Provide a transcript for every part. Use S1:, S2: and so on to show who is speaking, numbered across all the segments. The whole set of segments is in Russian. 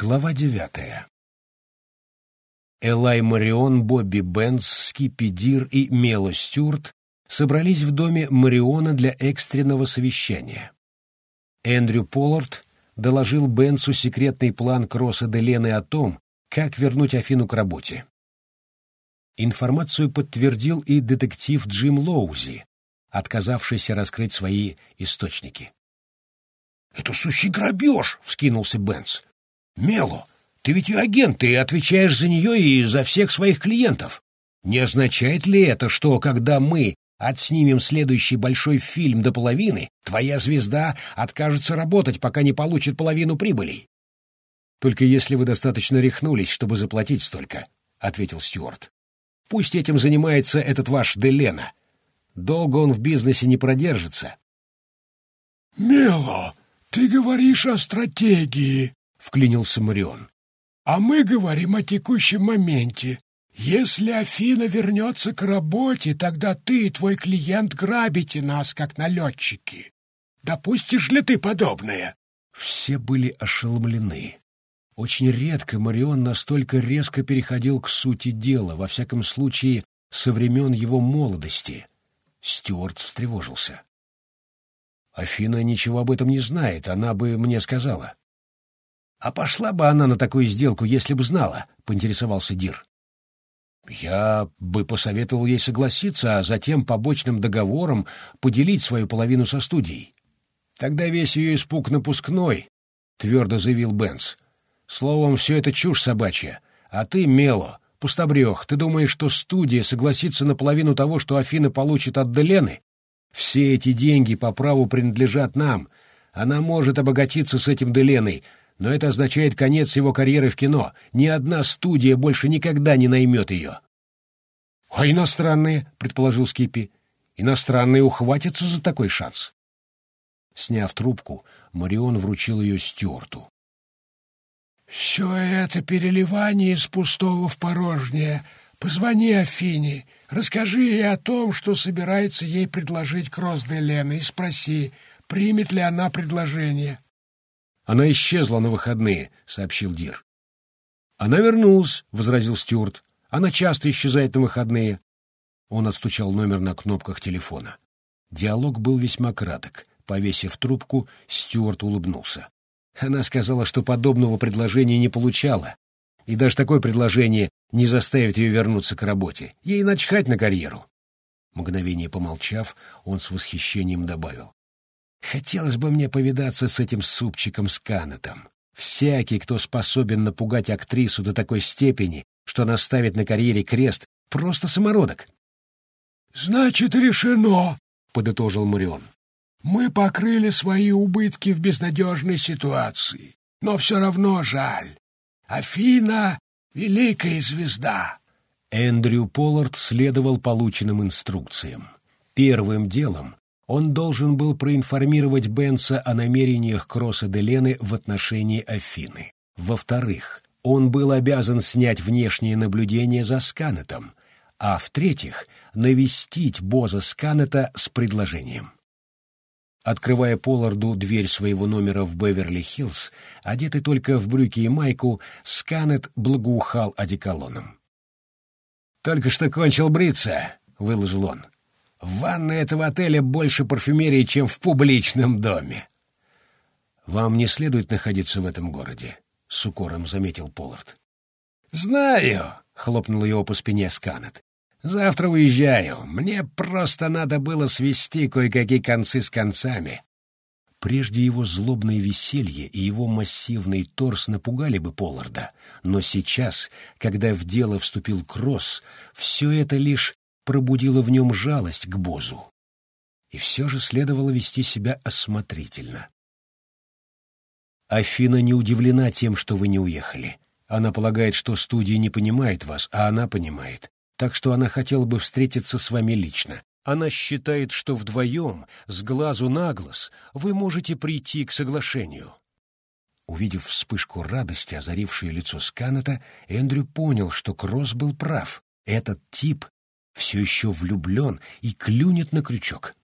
S1: Глава девятая. Элай Марион, Бобби Бенц, Скиппи Дир и Мело Стюарт собрались в доме Мариона для экстренного совещания. Эндрю Поллард доложил Бенцу секретный план Кросса де Лены о том, как вернуть Афину к работе. Информацию подтвердил и детектив Джим Лоузи, отказавшийся раскрыть свои источники.
S2: «Это сущий грабеж!» — вскинулся Бенц. «Мело, ты ведь ее агент, и отвечаешь за нее и за всех своих клиентов. Не означает ли это, что, когда мы отснимем следующий большой фильм до половины, твоя звезда откажется работать, пока не получит половину прибылей?»
S1: «Только если вы достаточно рехнулись, чтобы заплатить столько», — ответил Стюарт. «Пусть этим занимается этот ваш Делена. Долго он в бизнесе не продержится».
S3: «Мело, ты говоришь о стратегии», — вклинился Марион. «А мы говорим о текущем моменте. Если Афина вернется к работе, тогда ты и твой клиент грабите нас, как налетчики. Допустишь ли ты подобное?»
S1: Все были ошеломлены. Очень редко Марион настолько резко переходил к сути дела, во всяком случае, со времен его молодости. Стюарт встревожился. Афина ничего об этом не знает, она бы мне сказала. А пошла бы она на такую сделку, если бы знала, поинтересовался Дир. Я бы посоветовал ей согласиться, а затем побочным договором поделить свою половину со студией. Тогда весь ее испуг напускной, твердо заявил Бенц. Словом, все это чушь собачья. А ты, Мело, пустобрех, ты думаешь, что студия согласится на половину того, что Афина получит от Делены? Все эти деньги по праву принадлежат нам. Она может обогатиться с этим Деленой, но это означает конец его карьеры в кино. Ни одна студия больше никогда не наймет ее. — А иностранные, — предположил Скиппи, — иностранные ухватятся за такой шанс. Сняв трубку, Марион вручил ее Стюарту.
S3: — Все это переливание из пустого в порожнее. Позвони Афине, расскажи ей о том, что собирается ей предложить Кросс де Лена, и спроси, примет ли она предложение.
S1: — она исчезла на выходные, — сообщил Дир. Она вернулась, — возразил Стюарт. Она часто исчезает на выходные. Он отстучал номер на кнопках телефона. Диалог был весьма краток. Повесив трубку, Стюарт улыбнулся. Она сказала, что подобного предложения не получала, и даже такое предложение не заставит ее вернуться к работе. Ей начхать на карьеру. Мгновение помолчав, он с восхищением добавил. Хотелось бы мне повидаться с этим супчиком с канатом. Всякий, кто способен напугать актрису до такой степени, что она ставит на карьере крест, просто самородок.
S3: — Значит, решено, — подытожил Марион. — Мы покрыли свои убытки в безнадежной ситуации, но все равно жаль. Афина — великая звезда.
S1: Эндрю Поллард следовал полученным инструкциям. Первым делом он должен был проинформировать Бенса о намерениях Кросса де Лены в отношении Афины. Во-вторых, он был обязан снять внешнее наблюдение за Сканетом, а в-третьих, навестить Боза Сканета с предложением. Открывая Полларду дверь своего номера в Беверли-Хиллз, одетый только в брюки и майку, Сканет благоухал одеколоном. «Только что кончил бриться», — выложил он. В ванной этого отеля больше парфюмерии, чем в публичном доме. Вам не следует находиться в этом городе, — с укором заметил Поллард. Знаю, — хлопнул его по спине Сканет. Завтра уезжаю. Мне просто надо было свести кое-какие концы с концами. Прежде его злобное веселье и его массивный торс напугали бы Полларда, но сейчас, когда в дело вступил Кросс, все это лишь пробудило в нем жалость к Бозу. И все же следовало вести себя осмотрительно. Афина не удивлена тем, что вы не уехали. Она полагает, что студия не понимает вас, а она понимает. Так что она хотела бы встретиться с вами лично. Она считает, что вдвоем, с глазу на глаз, вы можете прийти к соглашению. Увидев вспышку радости, озарившую лицо Сканета, Эндрю понял, что Кросс был прав. Этот тип все еще влюблен и клюнет на крючок.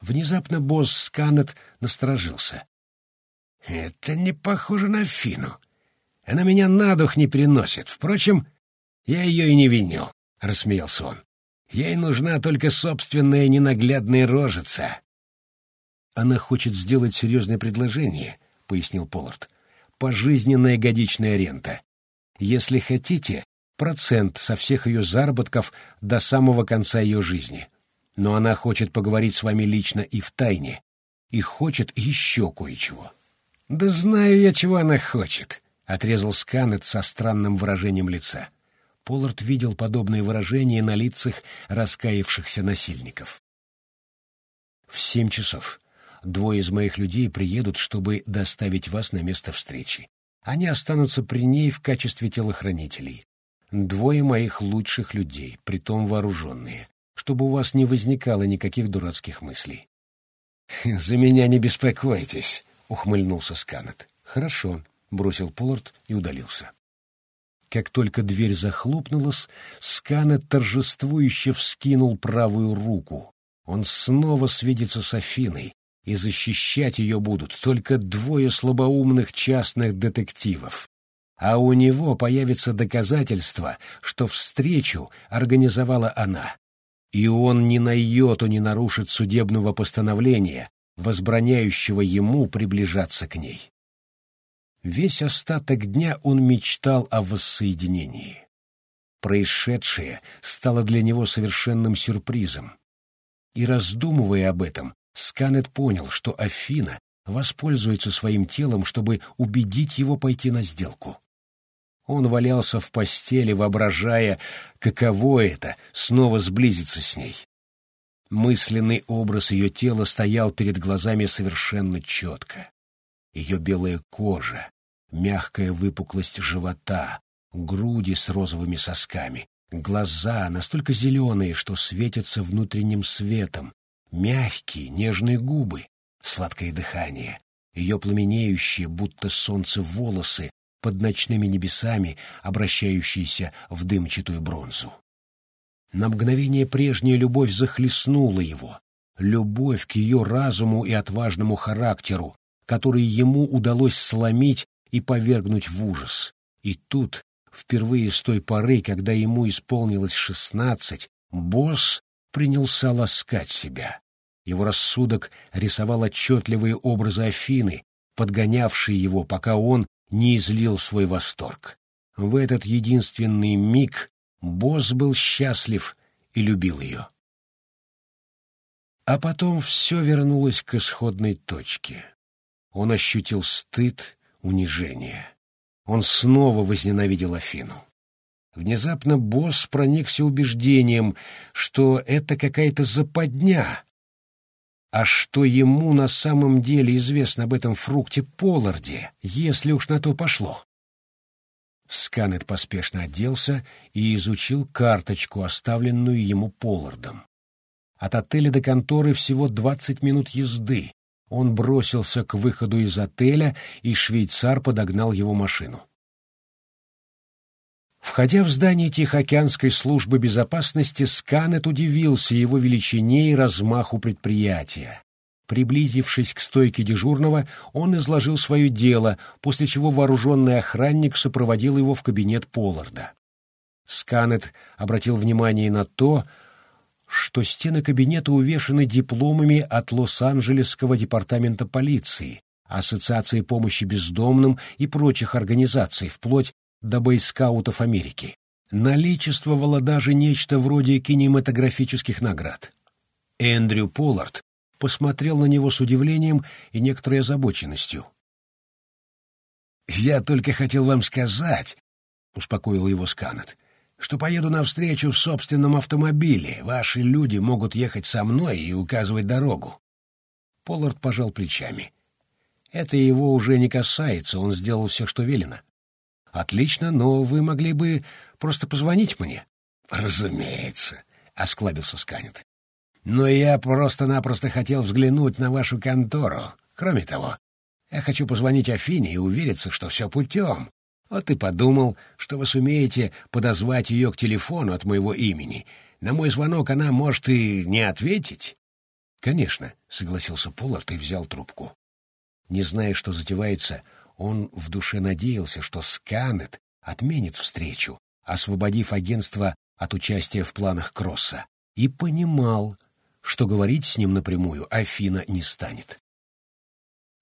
S1: Внезапно босс Сканет насторожился. «Это не похоже на Фину.
S2: Она меня на дух не переносит. Впрочем, я ее и не виню, — рассмеялся он. Ей нужна только собственная ненаглядная рожица. Она хочет сделать серьезное предложение, — пояснил Поллард. Пожизненная годичная рента. Если хотите, процент со всех ее заработков до самого конца ее жизни. Но она хочет поговорить с вами лично и в тайне, и хочет еще кое-чего. «Да знаю я, чего она хочет», — отрезал Сканет со странным выражением лица. Поллард видел подобные выражения на лицах раскаявшихся насильников. «В семь часов. Двое из моих людей приедут, чтобы доставить вас на место встречи. Они останутся при ней в качестве телохранителей. Двое моих лучших людей, притом вооруженные, чтобы у вас не возникало никаких дурацких мыслей. — За меня не беспокойтесь, — ухмыльнулся Сканет. — Хорошо, — бросил Поллард и удалился. Как только дверь захлопнулась, Сканет торжествующе вскинул правую руку. Он снова свидится с Афиной, и защищать ее будут только двое слабоумных частных детективов. А у него появится доказательство, что встречу организовала она. И он ни на йоту не нарушит судебного постановления, возбраняющего ему приближаться к ней. Весь остаток дня он мечтал о воссоединении. Происшедшее стало для него совершенным сюрпризом. И раздумывая об этом, Сканет понял, что Афина воспользуется своим телом, чтобы убедить его пойти на сделку. Он валялся в постели, воображая, каково это — снова сблизиться с ней. Мысленный образ ее тела стоял перед глазами совершенно четко. Ее белая кожа, мягкая выпуклость живота, груди с розовыми сосками, глаза настолько зеленые, что светятся внутренним светом, Мягкие, нежные губы, сладкое дыхание, ее пламенеющие, будто солнце, волосы под ночными небесами, обращающиеся в дымчатую бронзу. На мгновение прежняя любовь захлестнула его, любовь к ее разуму и отважному характеру, который ему удалось сломить и повергнуть в ужас. И тут, впервые с той поры, когда ему исполнилось шестнадцать, босс принялся ласкать себя. Его рассудок рисовал отчетливые образы Афины, подгонявшие его, пока он не излил свой восторг. В этот единственный миг босс был счастлив и любил ее. А потом все вернулось к исходной точке. Он ощутил стыд, унижение. Он снова возненавидел Афину. Внезапно босс проникся убеждением, что это какая-то западня. А что ему на самом деле известно об этом фрукте Полларде, если уж на то пошло? Сканет поспешно оделся и изучил карточку, оставленную ему Поллардом. От отеля до конторы всего двадцать минут езды. Он бросился к выходу из отеля, и швейцар подогнал его машину. Входя в здание Тихоокеанской службы безопасности, Сканет удивился его величине и размаху предприятия. Приблизившись к стойке дежурного, он изложил свое дело, после чего вооруженный охранник сопроводил его в кабинет Полларда. Сканет обратил внимание на то, что стены кабинета увешаны дипломами от Лос-Анджелесского департамента полиции, Ассоциации помощи бездомным и прочих организаций, вплоть до бойскаутов Америки. Наличествовало даже нечто вроде кинематографических наград. Эндрю Поллард посмотрел на него с удивлением и некоторой озабоченностью. «Я только хотел вам сказать», — успокоил его Сканет, «что поеду навстречу в собственном автомобиле. Ваши люди могут ехать со мной и указывать дорогу». Поллард пожал плечами. «Это его уже не касается, он сделал все, что велено. «Отлично, но вы могли бы просто позвонить мне». «Разумеется», — осклабился Сканет. «Но я просто-напросто хотел взглянуть на вашу контору. Кроме того, я хочу позвонить Афине и увериться, что все путем. Вот и подумал, что вы сумеете подозвать ее к телефону от моего имени. На мой звонок она может и не ответить». «Конечно», — согласился Поллард и взял трубку. Не зная, что затевается,
S1: Он в душе надеялся, что Сканет отменит встречу, освободив агентство от участия в планах Кросса, и понимал, что говорить с ним напрямую Афина не станет.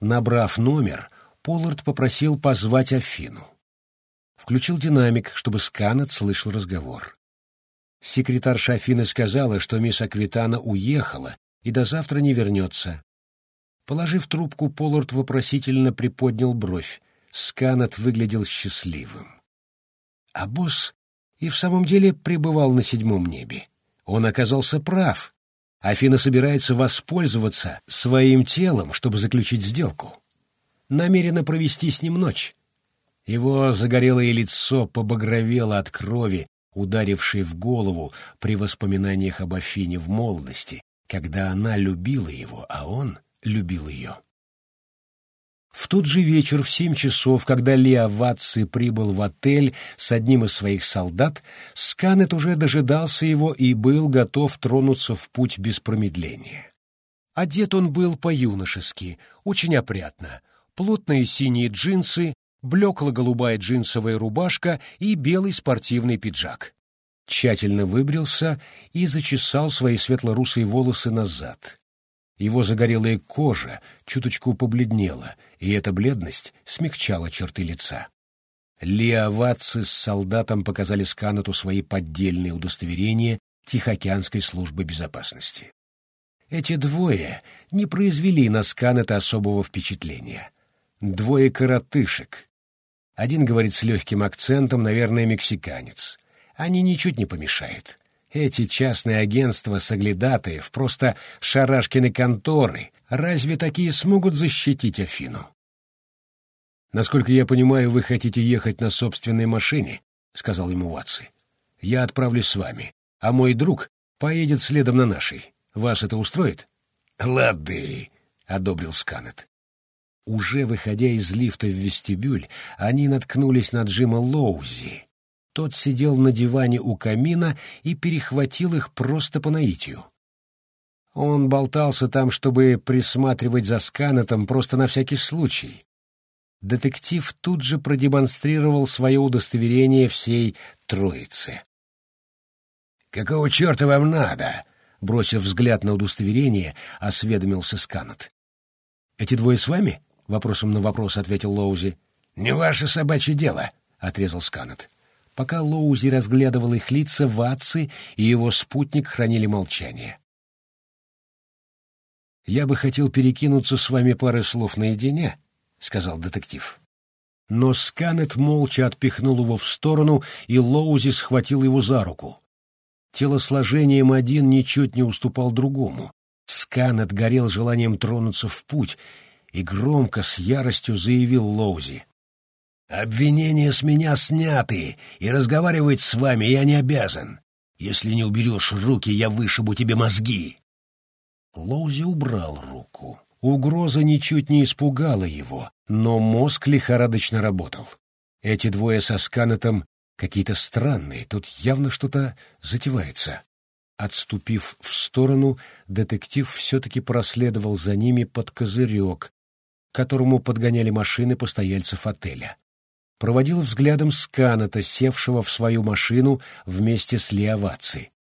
S1: Набрав номер, Поллард попросил позвать Афину. Включил динамик, чтобы Сканет слышал разговор. Секретарша Афины сказала, что мисс Аквитана уехала и до завтра не вернется. Положив трубку, Поллард вопросительно приподнял бровь. Сканет выглядел счастливым. А босс и в самом деле пребывал на седьмом небе. Он оказался прав. Афина собирается воспользоваться своим телом, чтобы заключить сделку. Намерена провести с ним ночь. Его загорелое лицо побагровело от крови, ударившей в голову при воспоминаниях об Афине в молодости, когда она любила его, а он любил ее. В тот же вечер в семь часов, когда Лео Ватци прибыл в отель с одним из своих солдат, Сканет уже дожидался его и был готов тронуться в путь без промедления. Одет он был по-юношески, очень опрятно. Плотные синие джинсы, блекло-голубая джинсовая рубашка и белый спортивный пиджак. Тщательно выбрился и зачесал свои светло-русые волосы назад. Его загорелая кожа чуточку побледнела, и эта бледность смягчала черты лица. Леоватцы с солдатом показали Сканету свои поддельные удостоверения Тихоокеанской службы безопасности. Эти двое не произвели на Сканета особого впечатления. Двое коротышек. Один говорит с легким акцентом, наверное, мексиканец. Они ничуть не помешают. Эти частные агентства соглядатаев просто шарашкины конторы. Разве такие смогут защитить Афину? «Насколько я понимаю, вы хотите ехать на собственной машине», — сказал ему Ватси. «Я отправлюсь с вами, а мой друг поедет следом на нашей. Вас это устроит?»
S2: «Лады», — одобрил Сканет.
S1: Уже выходя из лифта в вестибюль, они наткнулись на Джима Лоузи, тот сидел на диване у камина и перехватил их просто по наитию. Он болтался там, чтобы присматривать за Сканетом просто на всякий случай. Детектив тут же продемонстрировал свое удостоверение всей троице.
S2: «Какого черта вам надо?» — бросив взгляд на удостоверение, осведомился Сканет.
S1: «Эти двое с вами?» — вопросом на вопрос ответил Лоузи.
S2: «Не ваше собачье дело», — отрезал Сканет.
S1: Пока Лоузи разглядывал их лица, Ватцы и его спутник хранили молчание. «Я бы хотел перекинуться с вами парой слов наедине», — сказал детектив. Но Сканет молча отпихнул его в сторону, и Лоузи схватил его за руку. Телосложением один ничуть не уступал другому. Сканет горел желанием тронуться в путь и громко с яростью заявил Лоузи. Обвинения с меня сняты, и разговаривать с вами я не обязан. Если не уберешь руки, я вышибу тебе мозги. Лоузи убрал руку. Угроза ничуть не испугала его, но мозг лихорадочно работал. Эти двое со Сканетом какие-то странные, тут явно что-то затевается. Отступив в сторону, детектив все-таки проследовал за ними под козырек, которому подгоняли машины постояльцев отеля проводил взглядом Сканата, севшего в свою машину вместе с Леоваци.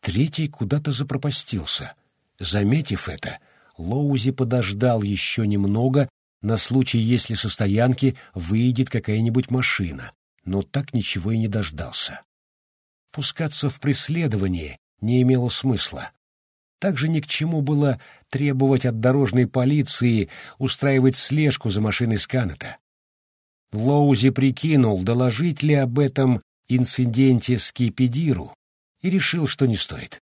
S1: Третий куда-то запропастился. Заметив это, Лоузи подождал еще немного на случай, если со стоянки выйдет какая-нибудь машина, но так ничего и не дождался. Пускаться в преследование не имело смысла. Также ни к чему было требовать от дорожной полиции устраивать слежку за машиной Сканета. Лоузи прикинул, доложить ли об этом инциденте Скипидиру, и решил, что не стоит.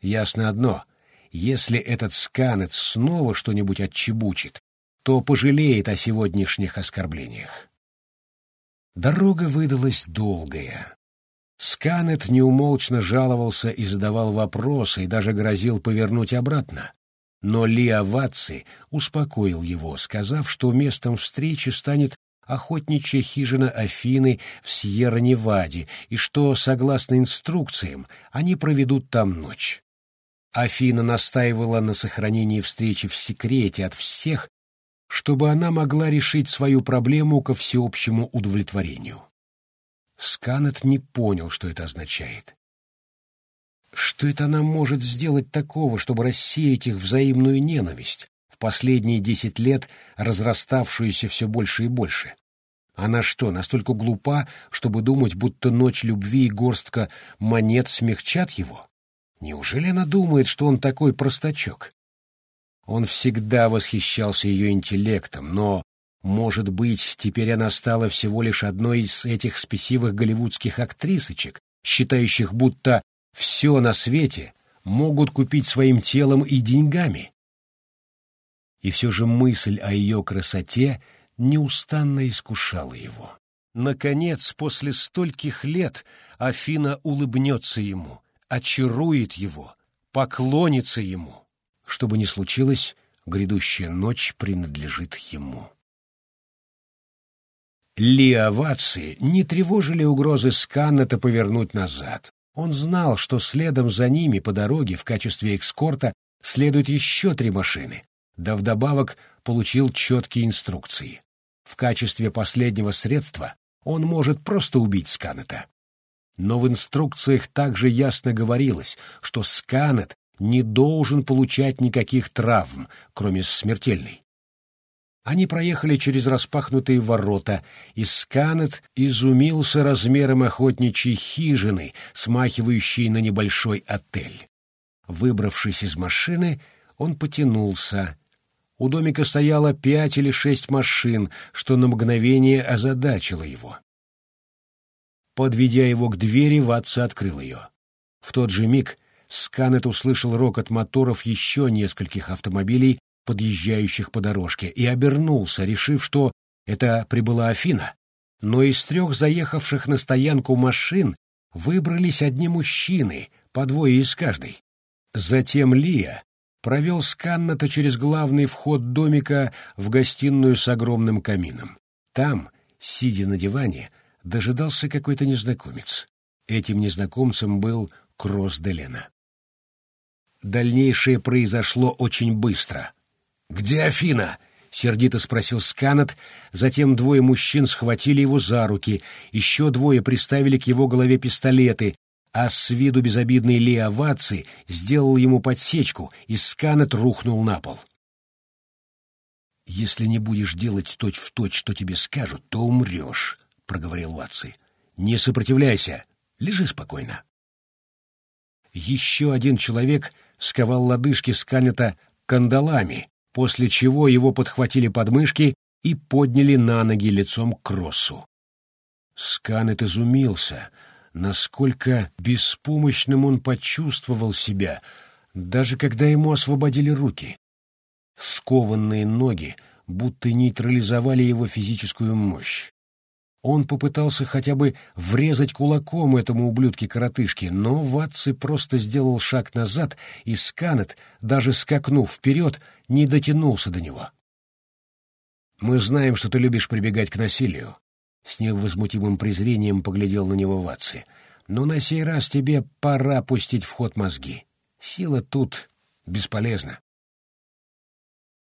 S1: Ясно одно — если этот сканет снова что-нибудь отчебучит, то пожалеет о сегодняшних оскорблениях. Дорога выдалась долгая. Сканет неумолчно жаловался и задавал вопросы, и даже грозил повернуть обратно. Но Лиа Ватци успокоил его, сказав, что местом встречи станет охотничья хижина Афины в Сьерра-Неваде, и что, согласно инструкциям, они проведут там ночь. Афина настаивала на сохранении встречи в секрете от всех, чтобы она могла решить свою проблему ко всеобщему удовлетворению. Сканет не понял, что это означает. Что это она может сделать такого, чтобы рассеять их взаимную ненависть, в последние десять лет разраставшуюся все больше и больше? Она что, настолько глупа, чтобы думать, будто ночь любви и горстка монет смягчат его? Неужели она думает, что он такой простачок? Он всегда восхищался ее интеллектом, но, может быть, теперь она стала всего лишь одной из этих спесивых голливудских актрисочек, считающих, будто все на свете могут купить своим телом и деньгами. И все же мысль о ее красоте — неустанно искушала его. Наконец, после стольких лет Афина улыбнется ему, очарует его, поклонится ему. Что бы ни случилось, грядущая ночь принадлежит ему. Лиовации не тревожили угрозы Сканнета повернуть назад. Он знал, что следом за ними по дороге в качестве экскорта следуют еще три машины, да вдобавок получил четкие инструкции. В качестве последнего средства он может просто убить Сканета. Но в инструкциях также ясно говорилось, что Сканет не должен получать никаких травм, кроме смертельной. Они проехали через распахнутые ворота, и Сканет изумился размером охотничьей хижины, смахивающей на небольшой отель. Выбравшись из машины, он потянулся, у домика стояло пять или шесть машин, что на мгновение озадачило его. Подведя его к двери, Ватса открыл ее. В тот же миг Сканет услышал рокот моторов еще нескольких автомобилей, подъезжающих по дорожке, и обернулся, решив, что это прибыла Афина. Но из трех заехавших на стоянку машин выбрались одни мужчины, по двое из каждой. Затем Лия, провел Сканната через главный вход домика в гостиную с огромным камином. Там, сидя на диване, дожидался какой-то незнакомец. Этим незнакомцем был Кросс Делена. Дальнейшее произошло очень быстро. «Где Афина?» — сердито спросил Сканат. Затем двое мужчин схватили его за руки, еще двое приставили к его голове пистолеты, а с виду безобидный Леоваци сделал ему подсечку, и сканет рухнул на пол. «Если не будешь делать точь-в-точь, точь, что тебе скажут, то умрешь», — проговорил Ваци. «Не сопротивляйся, лежи спокойно». Еще один человек сковал лодыжки сканета кандалами, после чего его подхватили подмышки и подняли на ноги лицом к Кроссу. Сканет изумился — насколько беспомощным он почувствовал себя, даже когда ему освободили руки. Скованные ноги будто нейтрализовали его физическую мощь. Он попытался хотя бы врезать кулаком этому ублюдке-коротышке, но Ватцы просто сделал шаг назад, и Сканет, даже скакнув вперед, не дотянулся до него. «Мы знаем, что ты любишь прибегать к насилию. С невозмутимым презрением поглядел на него Ватси. «Но на сей раз тебе пора пустить в ход мозги. Сила тут бесполезна».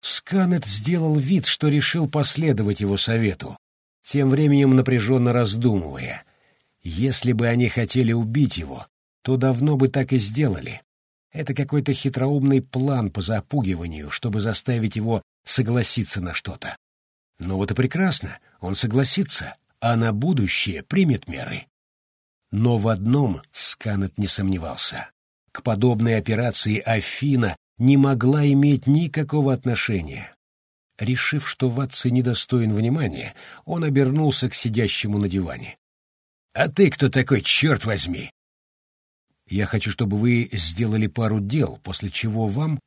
S1: Сканет сделал вид, что решил последовать его совету, тем временем напряженно раздумывая. Если бы они хотели убить его, то давно бы так и сделали. Это какой-то хитроумный план по запугиванию, чтобы заставить его согласиться на что-то. Ну вот и прекрасно, он согласится а на будущее примет меры. Но в одном Сканет не сомневался. К подобной операции Афина не могла иметь никакого отношения. Решив, что Ватси недостоин внимания, он обернулся к сидящему на диване. «А ты кто такой, черт возьми?» «Я хочу, чтобы вы сделали пару дел, после чего вам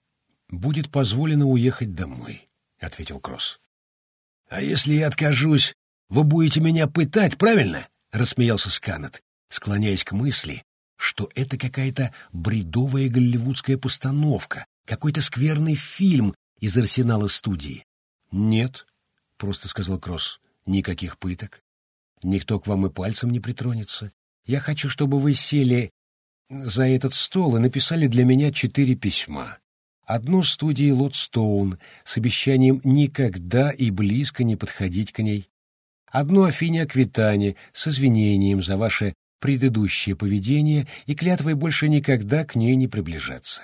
S1: будет позволено уехать домой», — ответил Кросс. «А если я откажусь, вы будете меня пытать, правильно? — рассмеялся Сканет, склоняясь к мысли, что это какая-то бредовая голливудская постановка, какой-то скверный фильм из арсенала студии. — Нет, — просто сказал Кросс, — никаких пыток. Никто к вам и пальцем не притронется. Я хочу, чтобы вы сели за этот стол и написали для меня четыре письма. Одну студии Лотстоун с обещанием никогда и близко не подходить к ней. Одну Афине Аквитане с извинением за ваше предыдущее поведение и клятвой больше никогда к ней не приближаться.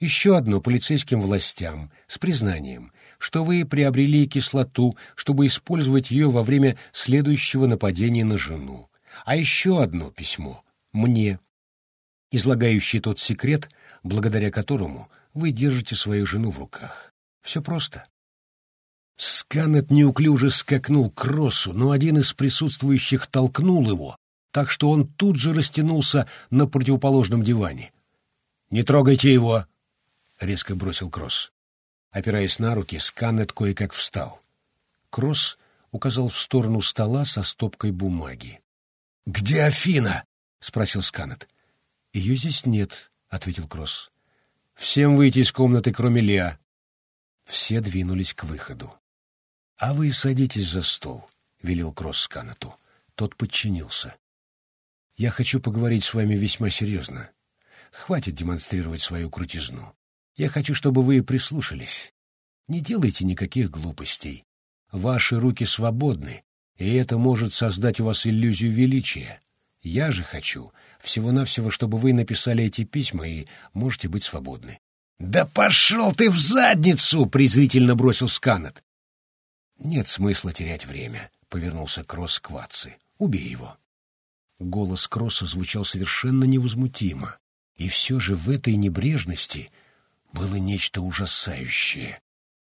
S1: Еще одно полицейским властям с признанием, что вы приобрели кислоту, чтобы использовать ее во время следующего нападения на жену. А еще одно письмо мне, излагающее тот секрет, благодаря которому вы держите свою жену в руках. Все просто. Сканет неуклюже скакнул к Россу, но один из присутствующих толкнул его, так что он тут же растянулся на противоположном диване. «Не трогайте его!» — резко бросил Кросс. Опираясь на руки, Сканет кое-как встал. Кросс указал в сторону стола со стопкой бумаги. «Где Афина?» — спросил Сканет. «Ее здесь нет», — ответил Кросс. «Всем выйти из комнаты, кроме Леа». Все двинулись к выходу. «А вы садитесь за стол», — велел Кросс Сканету. Тот подчинился. «Я хочу поговорить с вами весьма серьезно. Хватит демонстрировать свою крутизну. Я хочу, чтобы вы прислушались. Не делайте никаких глупостей. Ваши руки свободны, и это может создать у вас иллюзию величия. Я же хочу всего-навсего, чтобы вы написали эти письма и можете быть свободны. — Да пошел ты в задницу! — презрительно бросил Сканет. — Нет смысла терять время, — повернулся Кросс к Ватце. — Убей его. Голос Кросса звучал совершенно невозмутимо, и все же в этой небрежности было нечто ужасающее.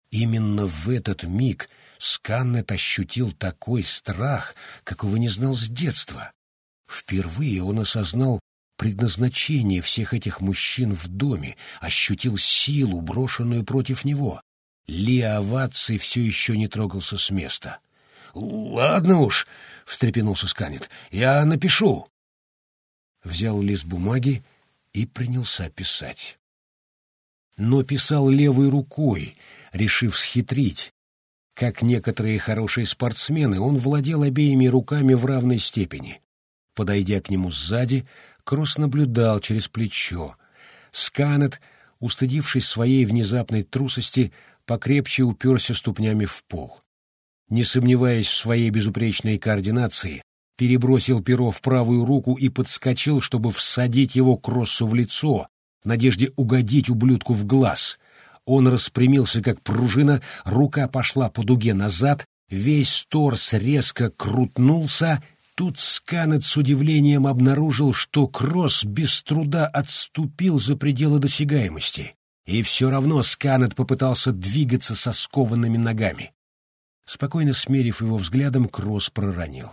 S1: Именно в этот миг Сканнет ощутил такой страх, какого не знал с детства. Впервые он осознал предназначение всех этих мужчин в доме, ощутил силу, брошенную против него. Лиаваций все еще не трогался с места. — Ладно уж, — встрепенулся Сканет, — я напишу. Взял лист бумаги и принялся писать но писал левой рукой, решив схитрить. Как некоторые хорошие спортсмены, он владел обеими руками в равной степени. Подойдя к нему сзади, Кросс наблюдал через плечо. Сканет, устыдившись своей внезапной трусости, покрепче уперся ступнями в пол. Не сомневаясь в своей безупречной координации, перебросил перо в правую руку и подскочил, чтобы всадить его Кроссу в лицо, в надежде угодить ублюдку в глаз. Он распрямился, как пружина, рука пошла по дуге назад, весь торс резко крутнулся. Тут Сканет с удивлением обнаружил, что Кросс без труда отступил за пределы досягаемости. И все равно Сканет попытался двигаться со скованными ногами. Спокойно смерив его взглядом, Кросс проронил.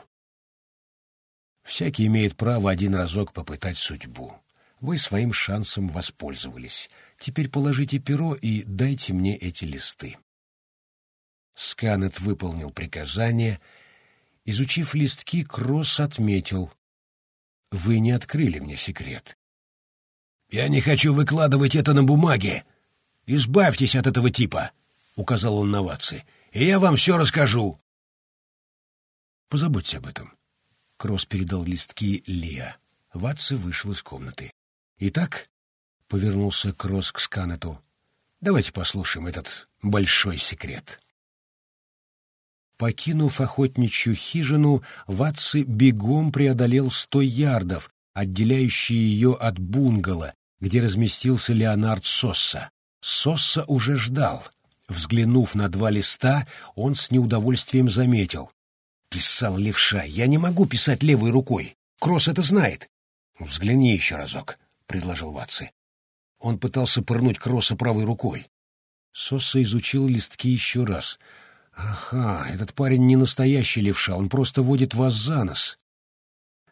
S1: «Всякий имеет право один разок попытать судьбу. Вы своим шансом воспользовались. Теперь положите перо и дайте мне эти листы. Сканет выполнил приказание. Изучив листки, Кросс отметил. «Вы не открыли мне секрет». «Я не хочу выкладывать это на бумаге. Избавьтесь от этого типа», — указал он на Ватси, — «и я вам все расскажу». «Позаботьте об этом». Кросс передал листки Лиа. Ватси вышел из комнаты. Итак, — повернулся Кросс к Сканету, — давайте послушаем этот большой секрет. Покинув охотничью хижину, Ватси бегом преодолел сто ярдов, отделяющие ее от бунгало, где разместился Леонард Сосса. Сосса уже ждал. Взглянув на два листа, он с неудовольствием заметил. «Писал левша. Я не могу писать левой рукой. Кросс это знает. Взгляни еще разок предложил Ватси. Он пытался пырнуть Кросса правой рукой. Сосса изучил листки еще раз. «Ага, этот парень не настоящий левша, он просто водит вас за нос».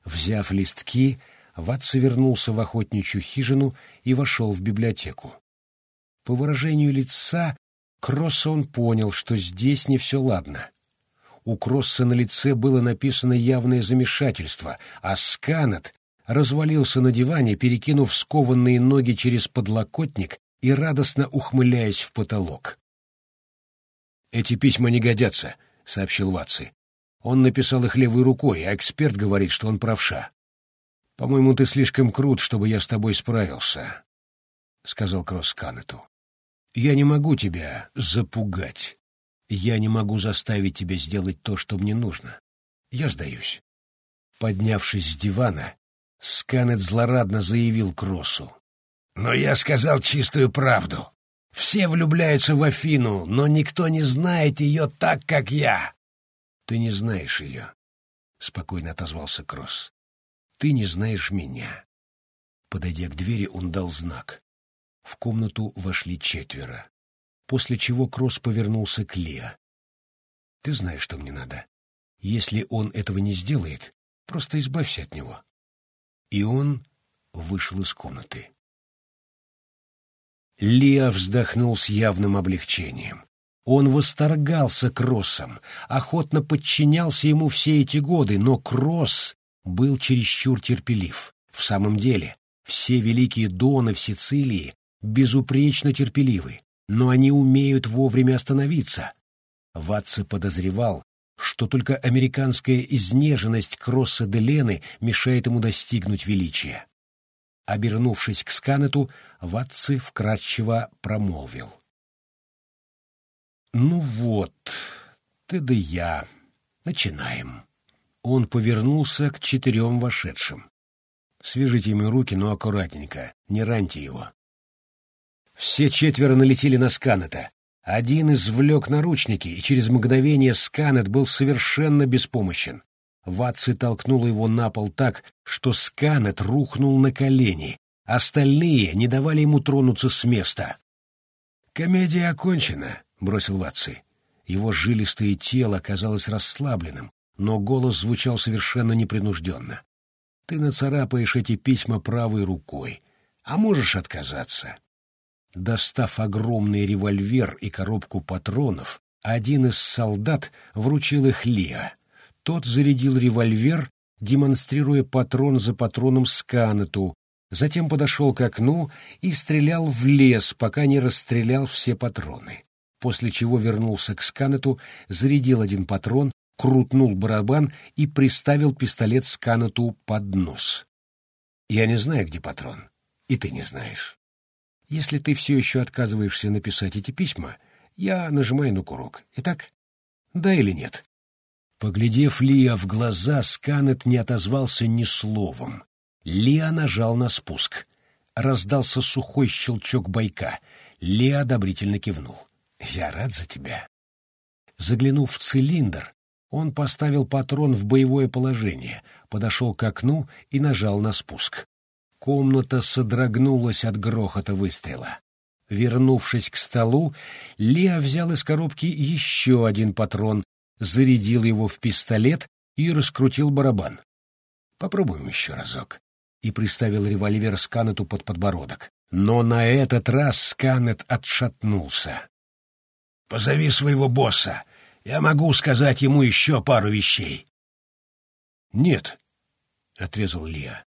S1: Взяв листки, Ватси вернулся в охотничью хижину и вошел в библиотеку. По выражению лица Кросса он понял, что здесь не все ладно. У Кросса на лице было написано явное замешательство, а Сканет развалился на диване, перекинув скованные ноги через подлокотник и радостно ухмыляясь в потолок. «Эти письма не годятся», — сообщил Ватси. «Он написал их левой рукой, а эксперт говорит, что он правша. По-моему, ты слишком крут, чтобы я с тобой справился», — сказал Кросс Канету. Я не могу тебя запугать. Я не могу заставить тебя сделать то, что мне нужно. Я сдаюсь. Поднявшись с дивана, Сканет злорадно заявил Кроссу. «Но я сказал чистую правду. Все влюбляются в Афину, но никто не знает ее так, как я». «Ты не знаешь ее», — спокойно отозвался Кросс. «Ты не знаешь меня». Подойдя к двери, он дал знак. В комнату вошли четверо, после чего Кросс повернулся к Лео. «Ты знаешь, что мне надо. Если он этого не сделает, просто избавься от него». И он вышел из комнаты. Лиа вздохнул с явным облегчением. Он восторгался Кроссом, охотно подчинялся ему все эти годы, но Кросс был чересчур терпелив. В самом деле, все великие доны в Сицилии безупречно терпеливы, но они умеют вовремя остановиться. Ватце подозревал, что только американская изнеженность Кросса де Лены мешает ему достигнуть величия. Обернувшись к Сканету, Ватце вкратчиво промолвил. «Ну вот, ты да я. Начинаем». Он повернулся к четырем вошедшим. «Свяжите ему руки, но аккуратненько, не раньте его». Все четверо налетели на Сканета. Один извлек наручники, и через мгновение Сканет был совершенно беспомощен. Ватси толкнул его на пол так, что Сканет рухнул на колени. Остальные не давали ему тронуться с места. «Комедия окончена», — бросил Ватси. Его жилистое тело казалось расслабленным, но голос звучал совершенно непринужденно. «Ты нацарапаешь эти письма правой рукой, а можешь отказаться. Достав огромный револьвер и коробку патронов, один из солдат вручил их Лиа. Тот зарядил револьвер, демонстрируя патрон за патроном Сканету, затем подошел к окну и стрелял в лес, пока не расстрелял все патроны. После чего вернулся к Сканету, зарядил один патрон, крутнул барабан и приставил пистолет Сканету под нос. «Я не знаю, где патрон, и ты не знаешь. Если ты все еще отказываешься написать эти письма, я нажимаю на курок. Итак, да или нет?» Поглядев Лиа в глаза, Сканет не отозвался ни словом. Лиа нажал на спуск. Раздался сухой щелчок байка. Лиа одобрительно кивнул. «Я рад за тебя». Заглянув в цилиндр, он поставил патрон в боевое положение, подошел к окну и нажал на спуск. Комната содрогнулась от грохота выстрела. Вернувшись к столу, Лео взял из коробки еще один патрон, зарядил его в пистолет и раскрутил барабан. «Попробуем еще разок». И приставил револьвер Сканету под подбородок. Но на этот раз Сканет отшатнулся. «Позови своего босса. Я могу сказать ему еще пару вещей». «Нет», — отрезал Лиа.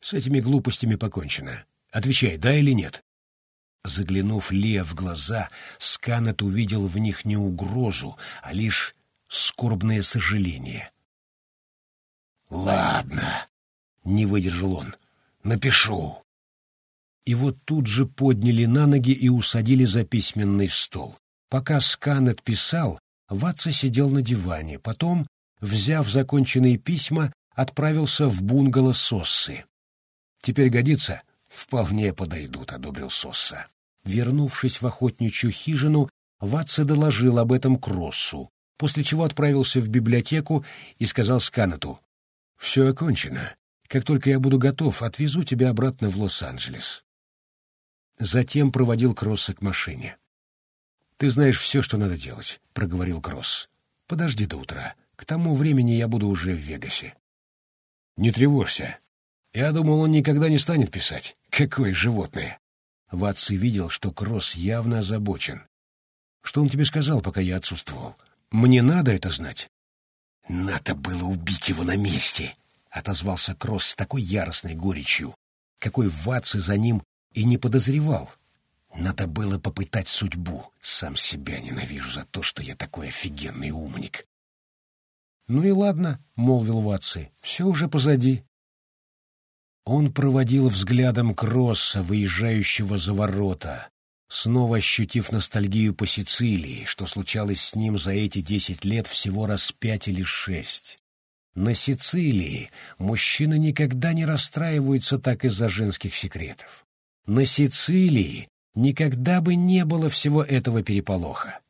S1: С этими глупостями покончено. Отвечай, да или нет? Заглянув Лео в глаза, Сканет увидел в них не угрозу, а лишь скорбное сожаление. «Ладно», — не выдержал он, — «напишу». И вот тут же подняли на ноги и усадили за письменный стол. Пока Сканет писал, Ватца сидел на диване, потом, взяв законченные письма, отправился в бунгало Соссы. Теперь годится? Вполне подойдут, — одобрил Сосса. Вернувшись в охотничью хижину, Ватце доложил об этом Кроссу, после чего отправился в библиотеку и сказал Сканету, «Все окончено. Как только я буду готов, отвезу тебя обратно в Лос-Анджелес». Затем проводил Кросса к машине. «Ты знаешь все, что надо делать», — проговорил Кросс. «Подожди до утра. К тому времени я буду уже в Вегасе». «Не тревожься. Я думал, он никогда не станет писать. Какое животное! Ватси видел, что Кросс явно озабочен. Что он тебе сказал, пока я отсутствовал? Мне надо это знать. Надо было убить его на месте, отозвался Кросс с такой яростной горечью, какой Ватси за ним и не подозревал. Надо было попытать судьбу. Сам себя ненавижу за то, что я такой офигенный умник. «Ну и ладно», — молвил Ватси, — «все уже позади. Он проводил взглядом Кросса, выезжающего за ворота. снова ощутив ностальгию по Сицилии, что случалось с ним за эти десять лет всего раз пять или шесть. На Сицилии мужчины никогда не расстраиваются так из-за женских секретов. На Сицилии никогда бы не было всего этого переполоха.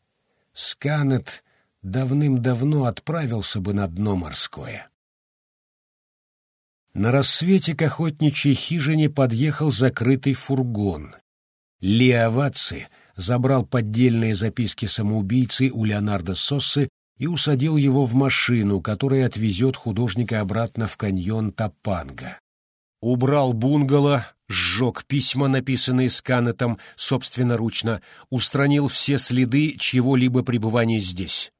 S1: Сканет давным-давно отправился бы на дно морское. На рассвете к охотничьей хижине подъехал закрытый фургон. Леоваци забрал поддельные записки самоубийцы у Леонардо Соссы и усадил его в машину, которая отвезет художника обратно в каньон Тапанга. Убрал бунгало, сжег письма, написанные сканетом собственноручно, устранил все следы чьего-либо пребывания здесь.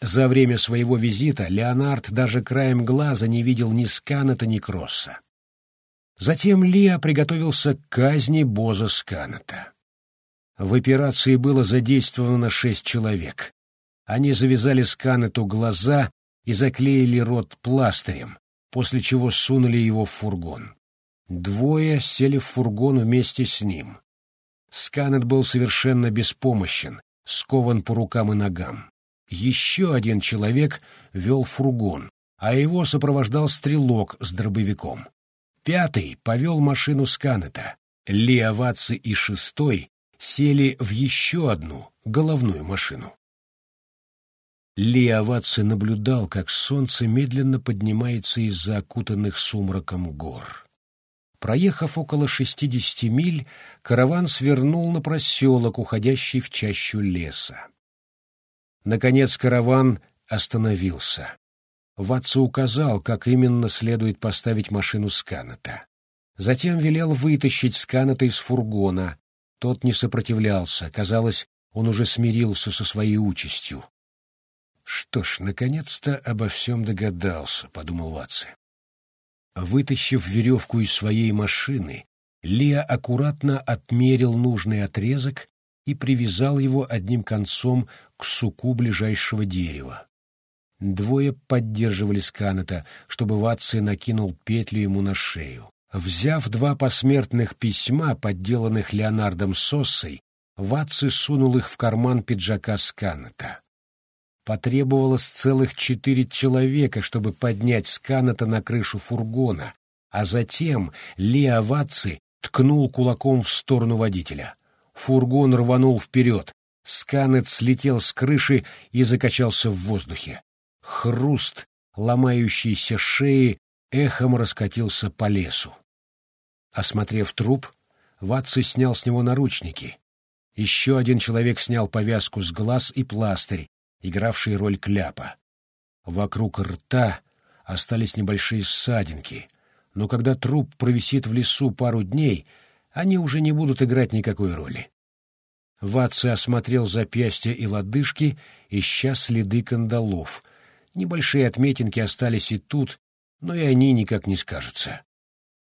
S1: За время своего визита Леонард даже краем глаза не видел ни Сканета, ни Кросса. Затем Лиа приготовился к казни Боза Сканета. В операции было задействовано шесть человек. Они завязали Сканету глаза и заклеили рот пластырем, после чего сунули его в фургон. Двое сели в фургон вместе с ним. Сканет был совершенно беспомощен, скован по рукам и ногам. Еще один человек вел фургон, а его сопровождал стрелок с дробовиком. Пятый повел машину Сканета. Леоватцы и шестой сели в еще одну головную машину. Леоватцы наблюдал, как солнце медленно поднимается из-за окутанных сумраком гор. Проехав около шестидесяти миль, караван свернул на проселок, уходящий в чащу леса. Наконец караван остановился. Ватса указал, как именно следует поставить машину Сканета. Затем велел вытащить Сканета из фургона. Тот не сопротивлялся. Казалось, он уже смирился со своей участью. «Что ж, наконец-то обо всем догадался», — подумал Ватсе. Вытащив веревку из своей машины, Лия аккуратно отмерил нужный отрезок и привязал его одним концом к суку ближайшего дерева. Двое поддерживали Сканета, чтобы Ватси накинул петлю ему на шею. Взяв два посмертных письма, подделанных Леонардом Соссой, Ватси сунул их в карман пиджака Сканета. Потребовалось целых четыре человека, чтобы поднять Сканета на крышу фургона, а затем Лео Ватси ткнул кулаком в сторону водителя. Фургон рванул вперед. Сканет слетел с крыши и закачался в воздухе. Хруст ломающейся шеи эхом раскатился по лесу. Осмотрев труп, Ватци снял с него наручники. Еще один человек снял повязку с глаз и пластырь, игравший роль кляпа. Вокруг рта остались небольшие ссадинки, но когда труп провисит в лесу пару дней, они уже не будут играть никакой роли. Ватце осмотрел запястья и лодыжки, ища следы кандалов, Небольшие отметинки остались и тут, но и они никак не скажутся.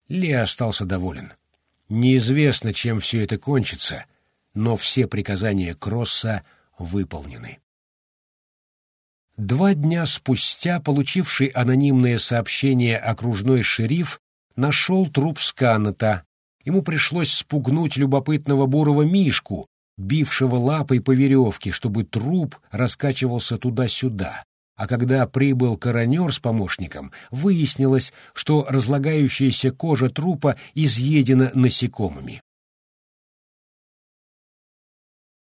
S1: Ли остался доволен. Неизвестно, чем все это кончится, но все приказания Кросса выполнены. Два дня спустя получивший анонимное сообщение окружной шериф нашел труп Сканета. Ему пришлось спугнуть любопытного бурого мишку, бившего лапой по веревке, чтобы труп раскачивался туда-сюда а когда прибыл коронер с помощником, выяснилось, что разлагающаяся кожа трупа изъедена насекомыми.